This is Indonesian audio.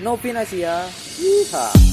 Novinasia. Yeehaw. Asia. Yeehaw.